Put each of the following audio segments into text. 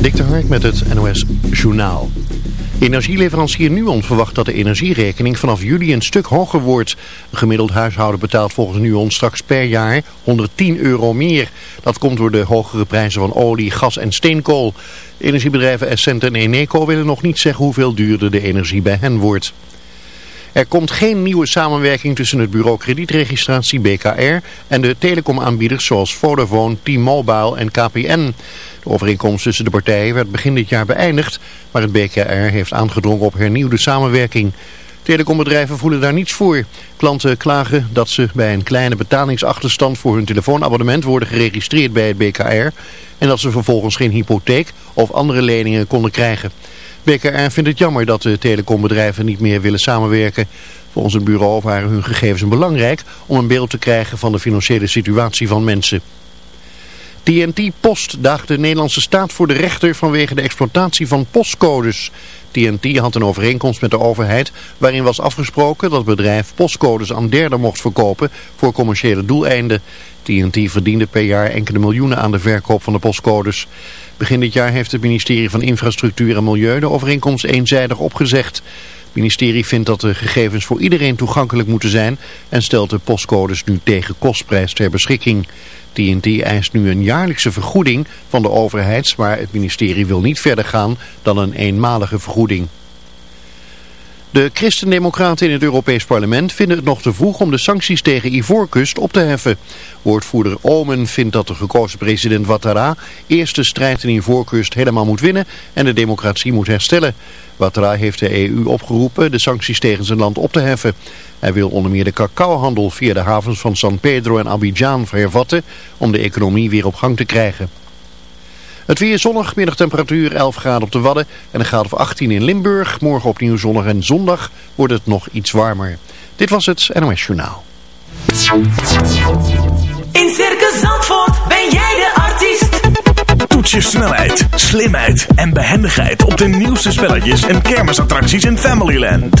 Dik de Hark met het NOS Journaal. Energieleverancier Nuon verwacht dat de energierekening vanaf juli een stuk hoger wordt. Een gemiddeld huishouden betaalt volgens Nuon straks per jaar 110 euro meer. Dat komt door de hogere prijzen van olie, gas en steenkool. Energiebedrijven Essent en Eneco willen nog niet zeggen hoeveel duurder de energie bij hen wordt. Er komt geen nieuwe samenwerking tussen het bureau kredietregistratie BKR en de telecomaanbieders zoals Vodafone, T-Mobile en KPN. De overeenkomst tussen de partijen werd begin dit jaar beëindigd, maar het BKR heeft aangedrongen op hernieuwde samenwerking. Telecombedrijven voelen daar niets voor. Klanten klagen dat ze bij een kleine betalingsachterstand voor hun telefoonabonnement worden geregistreerd bij het BKR en dat ze vervolgens geen hypotheek of andere leningen konden krijgen. BKR vindt het jammer dat de telecombedrijven niet meer willen samenwerken. Volgens het bureau waren hun gegevens belangrijk om een beeld te krijgen van de financiële situatie van mensen. TNT Post daagt de Nederlandse staat voor de rechter vanwege de exploitatie van postcodes. TNT had een overeenkomst met de overheid waarin was afgesproken dat het bedrijf postcodes aan derden mocht verkopen voor commerciële doeleinden. TNT verdiende per jaar enkele miljoenen aan de verkoop van de postcodes. Begin dit jaar heeft het ministerie van Infrastructuur en Milieu de overeenkomst eenzijdig opgezegd. Het ministerie vindt dat de gegevens voor iedereen toegankelijk moeten zijn en stelt de postcodes nu tegen kostprijs ter beschikking. TNT eist nu een jaarlijkse vergoeding van de overheid, maar het ministerie wil niet verder gaan dan een eenmalige vergoeding. De christendemocraten in het Europees Parlement vinden het nog te vroeg om de sancties tegen Ivoorkust op te heffen. Woordvoerder Omen vindt dat de gekozen president Ouattara eerst de strijd in Ivoorkust helemaal moet winnen en de democratie moet herstellen. Ouattara heeft de EU opgeroepen de sancties tegen zijn land op te heffen. Hij wil onder meer de cacaohandel via de havens van San Pedro en Abidjan hervatten om de economie weer op gang te krijgen. Het weer zonnig, middagtemperatuur 11 graden op de Wadden en een graad of 18 in Limburg. Morgen opnieuw zonnig en zondag wordt het nog iets warmer. Dit was het NOS Journaal. In Circus Zandvoort ben jij de artiest. Toets je snelheid, slimheid en behendigheid op de nieuwste spelletjes en kermisattracties in Familyland.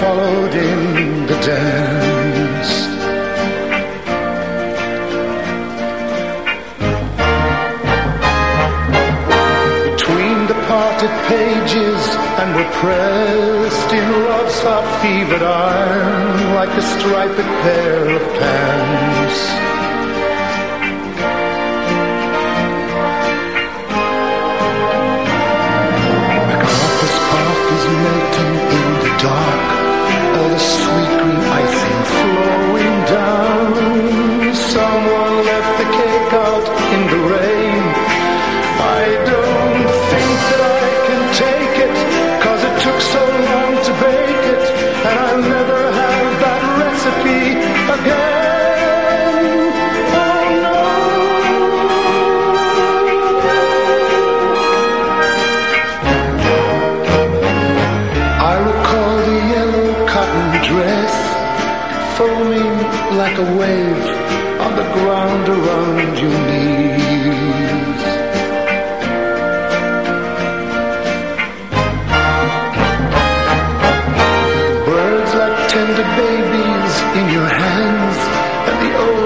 Followed in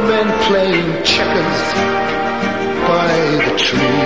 men playing checkers by the trees.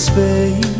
space.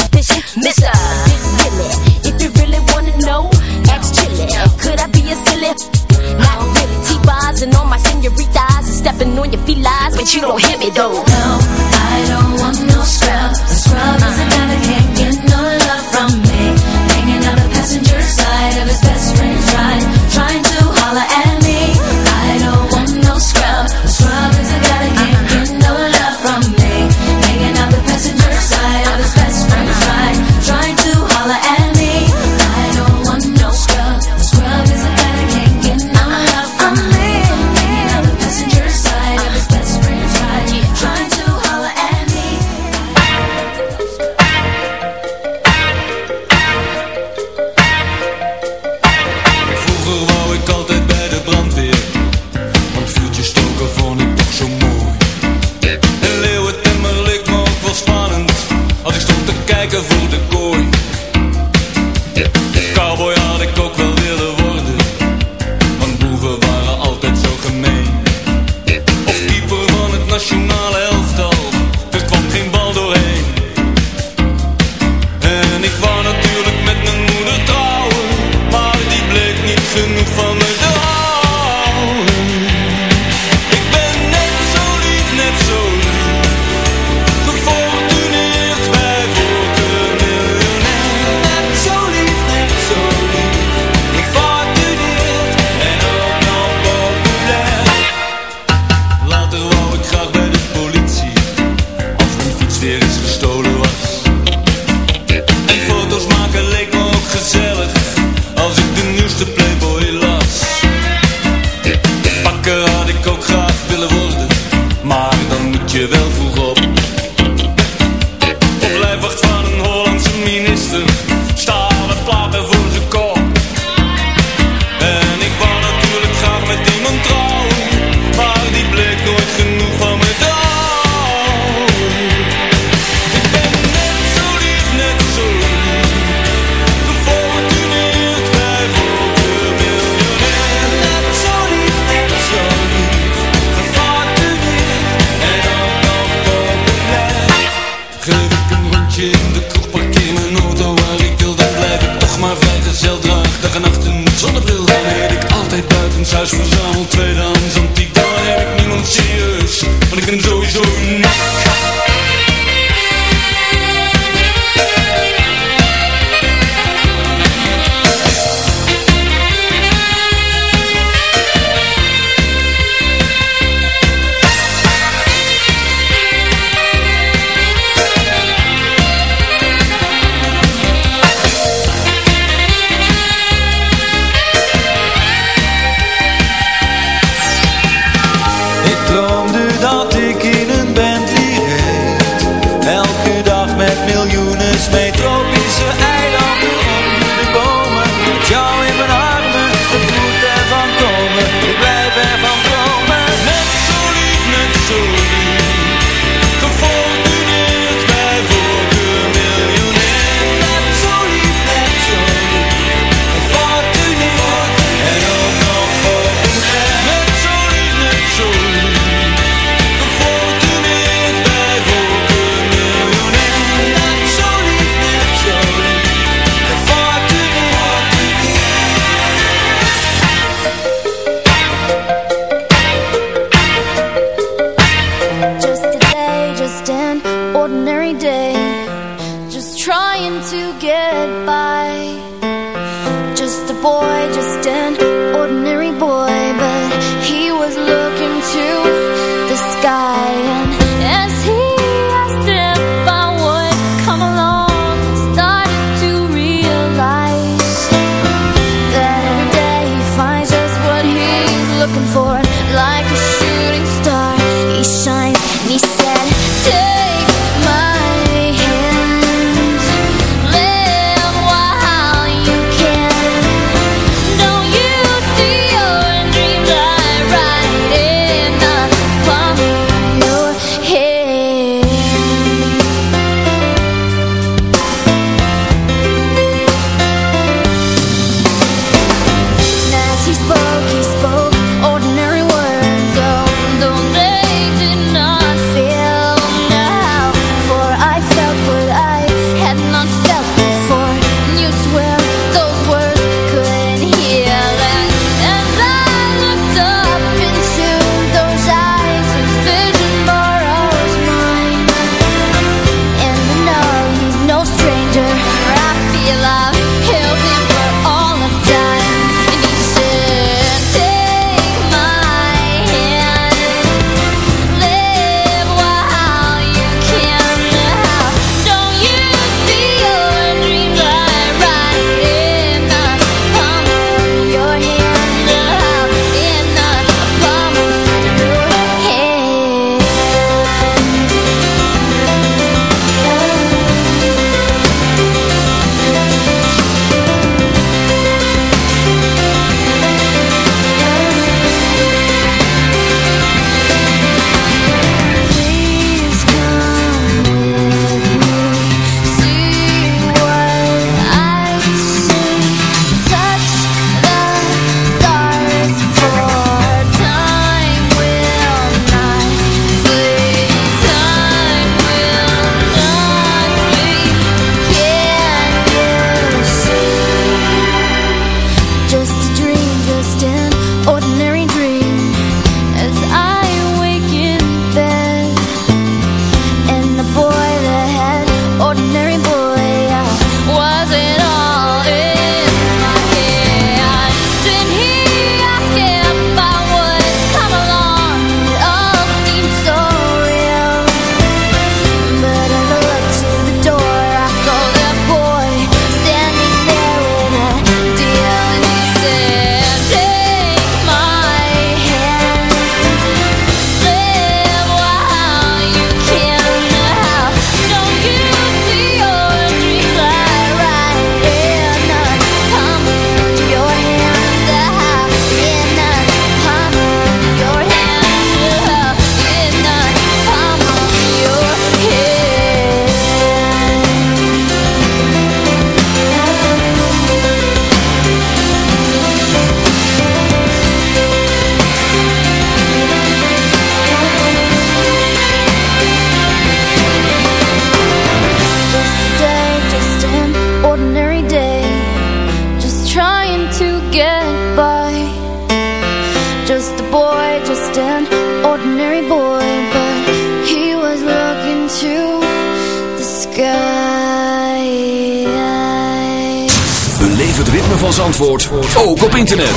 internet.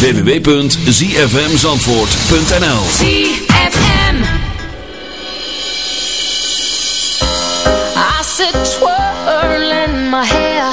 www.zfmzandvoort.nl ZFM. I my hair,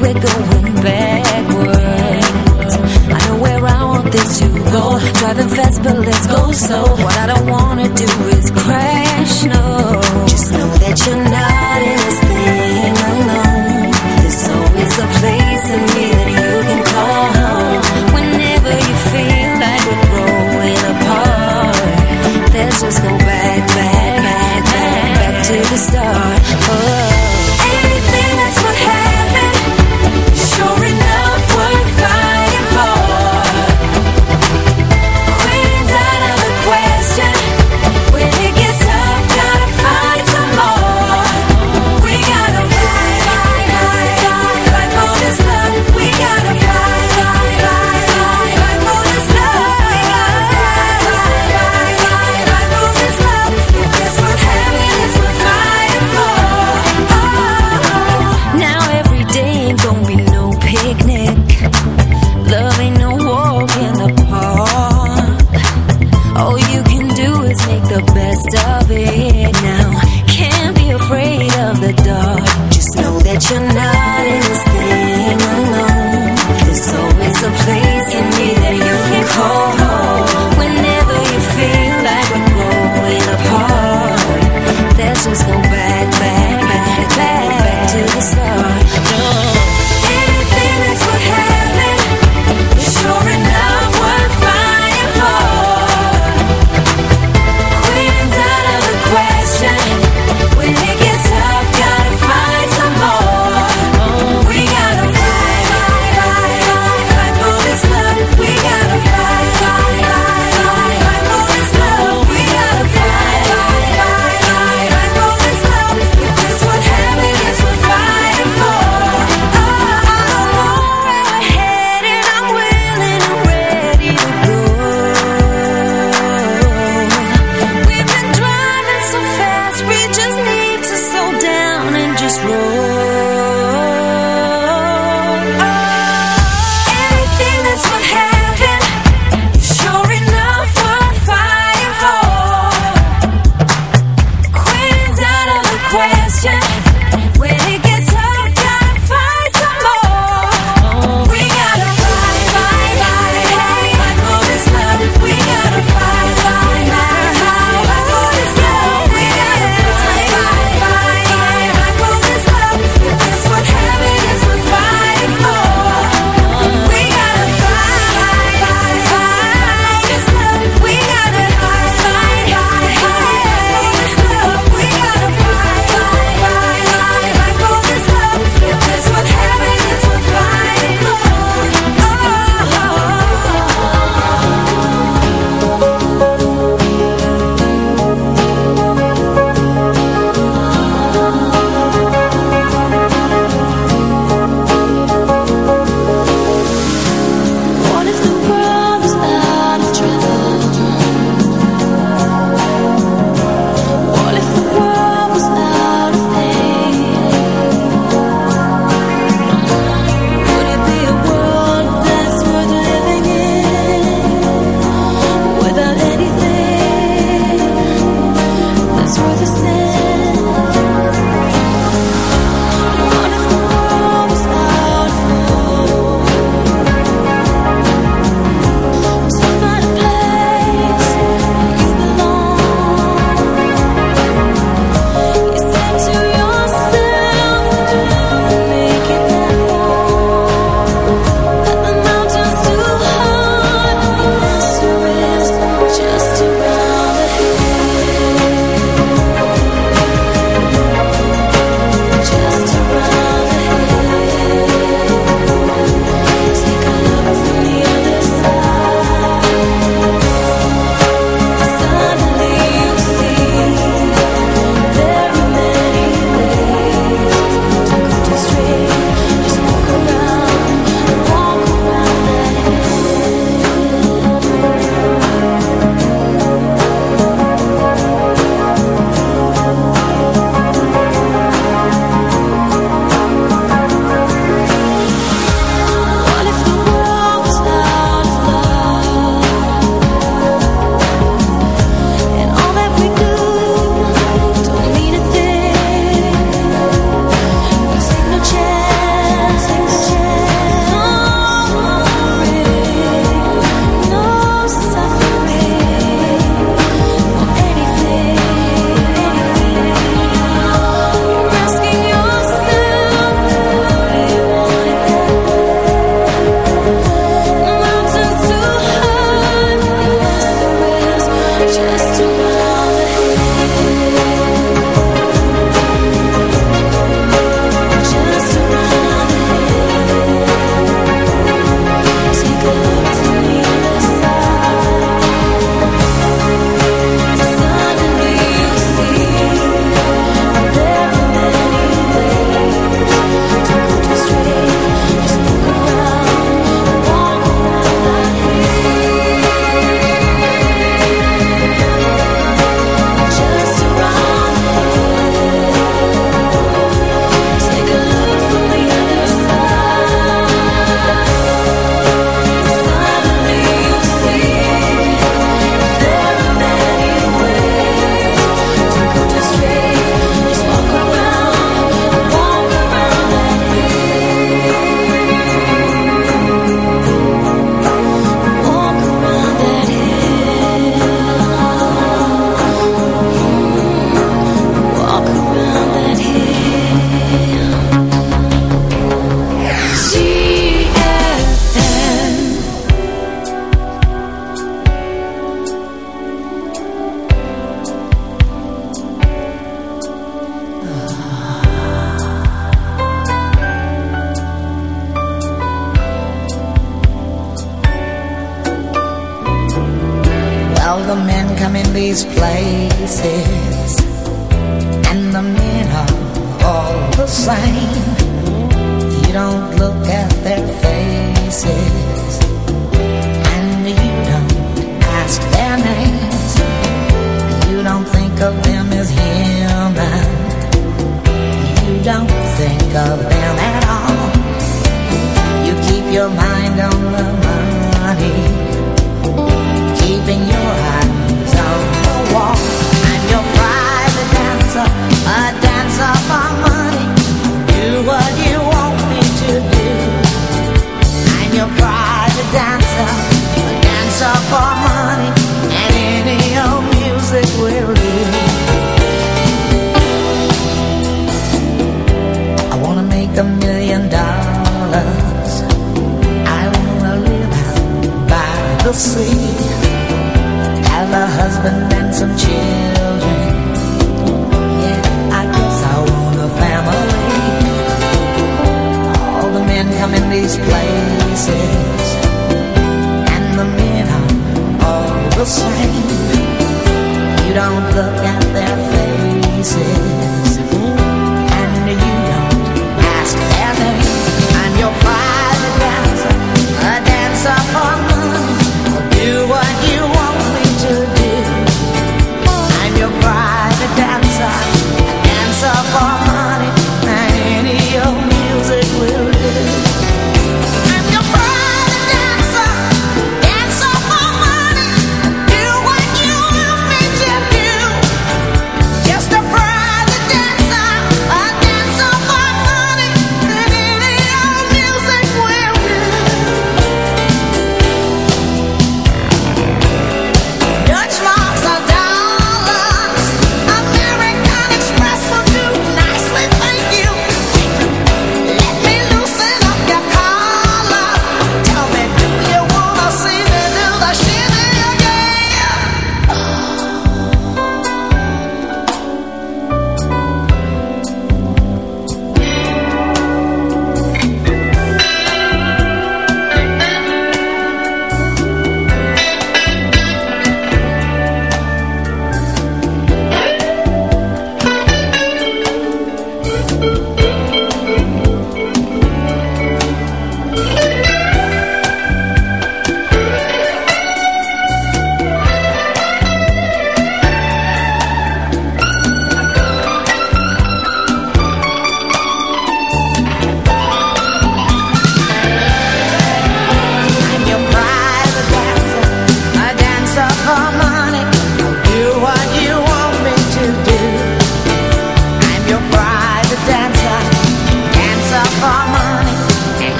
we're going backwards. I know where I want this to go. Driving fast but let's go slow. What I don't wanna do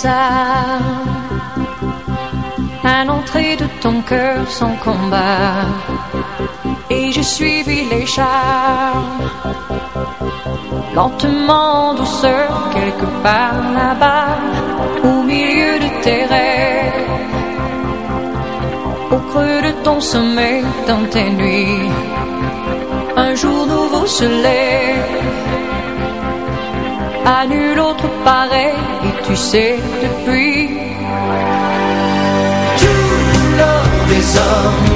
lézard à l'entrée de ton cœur sans combat. Et j'ai suivi les charmes, lentement, douceur, quelque part là-bas, au milieu de tes rêves, au creux de ton sommeil, dans tes nuits. Un jour nouveau se lève, à nul autre pareil you said to depuis. Tout l'homme is hommes.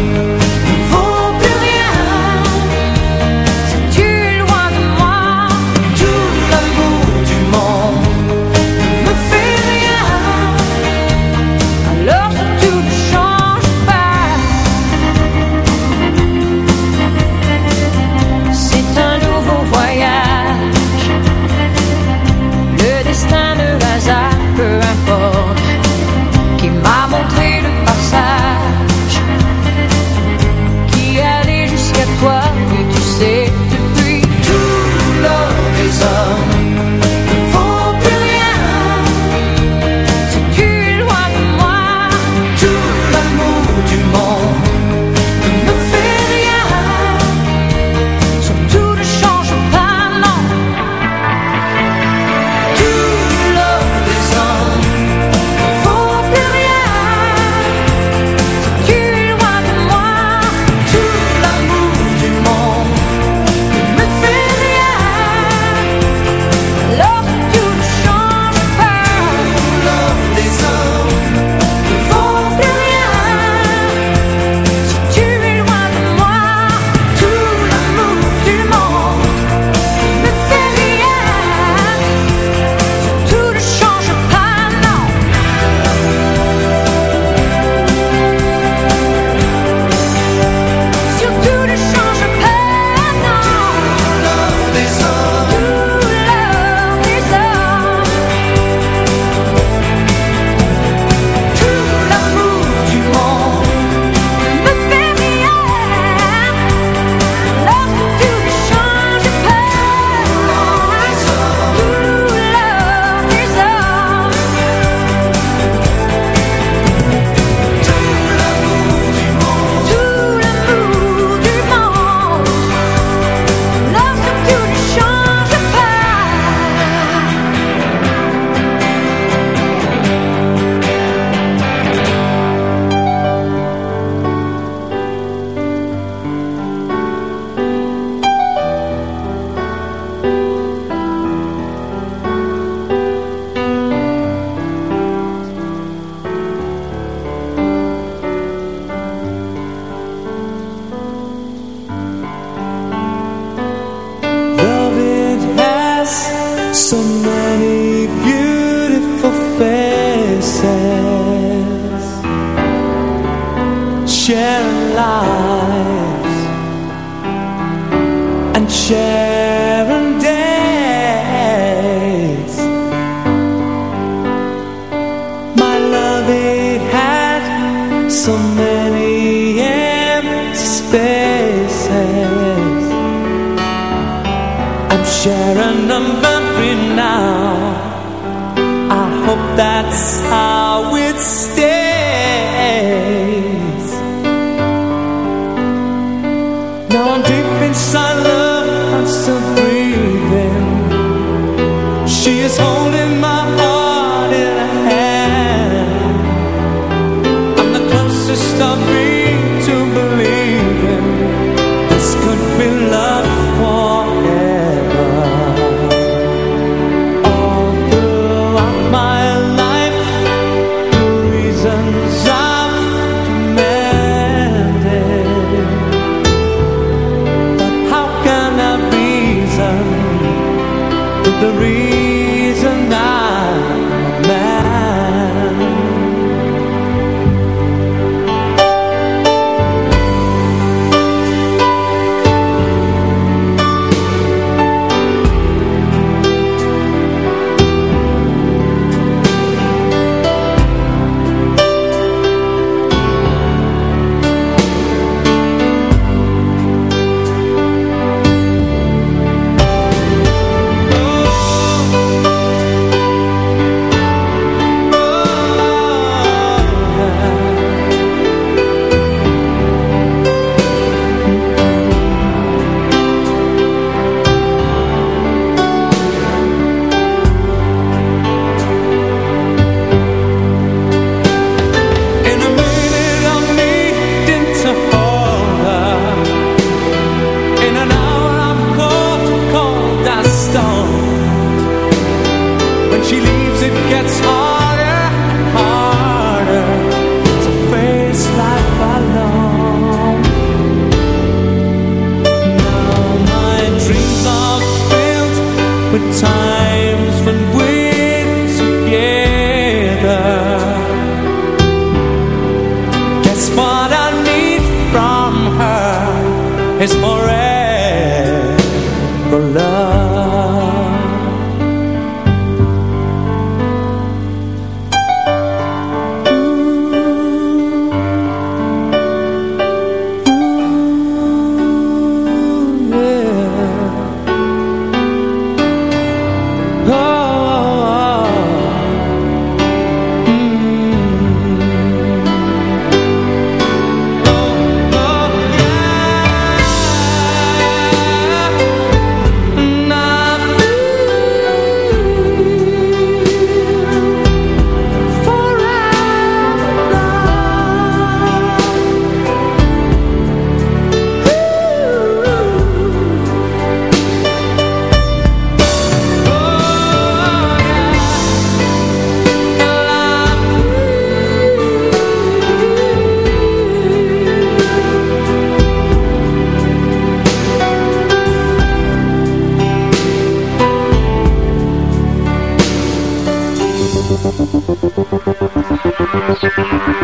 I'm a memory now. I hope that's Thank you.